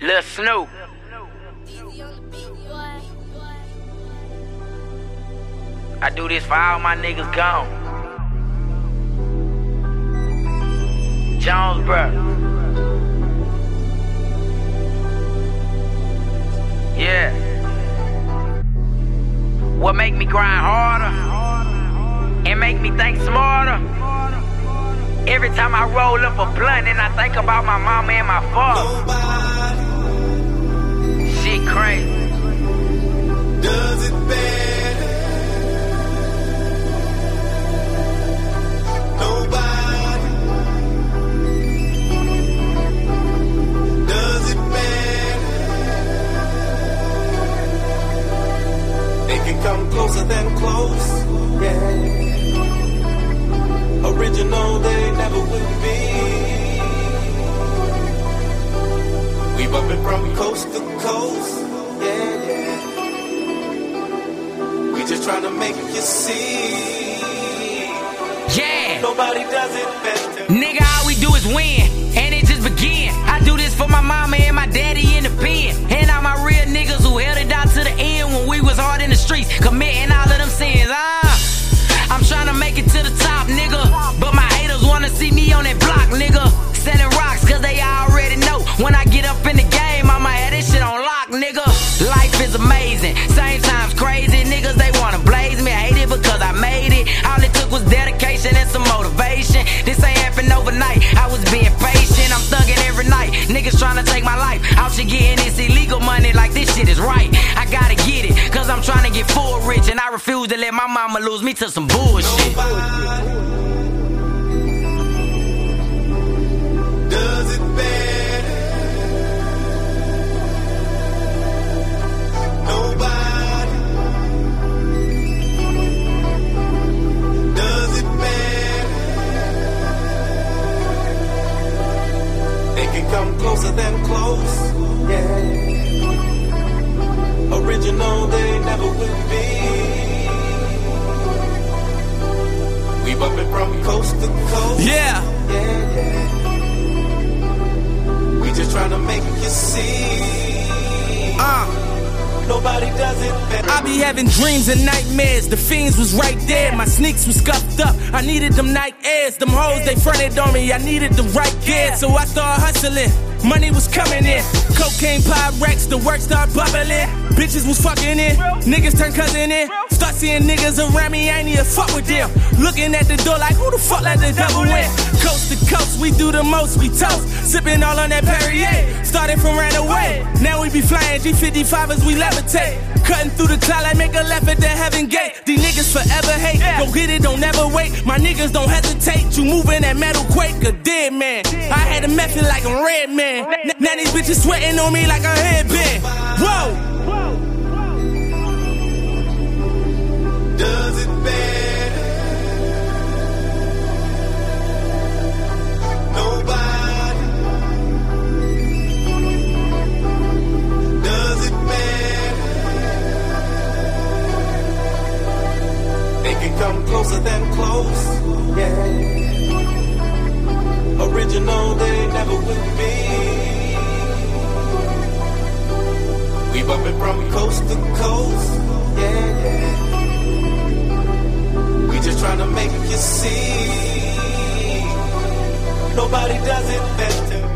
Lil Snupe. I do this for all my niggas gone. Jonesboro. Yeah. What make me grind harder and make me think smarter? Every time I roll up a blunt and I think about my mama and my father. Nobody Shit crazy. Does it better? Nobody. Does it better? They can come closer than close. Yeah. Original, they bumping from coast to coast. Yeah, yeah. We just trying to make you see. Yeah. Nobody does it better. Nigga, all we do is win, and it just begin. I do this for my mama and my daddy in the pen. And all my real niggas who held it down to the end when we was hard in the streets, committing Take my life. Out here getting this illegal money like this shit is right. I gotta get it, cause I'm trying to get full rich. And I refuse to let my mama lose me to some bullshit. Nobody Does it better? Come closer than close. Yeah. Original, they never will be. We bumping from coast to coast. Yeah. Yeah, yeah. We just trying to make you see. Uh. Nobody does it better. I be having dreams and nightmares. The fiends was right there. My sneaks was scuffed up. I needed them Nike Airs. Them hoes, they fronted on me. I needed the right gear. So I started hustling. Money was coming in. Cocaine Pyrex, the work start bubbling. Bitches was fucking in. Niggas turn cousin in. Seeing niggas around me, I ain't even fuck with them. Looking at the door like, who the fuck let the devil in? Coast to coast, we do the most, we toast. Sipping all on that Perrier. Started from right away. Now we be flying G55 as we levitate. Cutting through the cloud like make a left at the heaven gate. These niggas forever hate. Go get it, don't never wait. My niggas don't hesitate. You moving that metal quake, a dead man. I had a method like a red man. Now these bitches sweating on me like a headband. Whoa! From coast to coast just trying to make you see. Nobody does it better.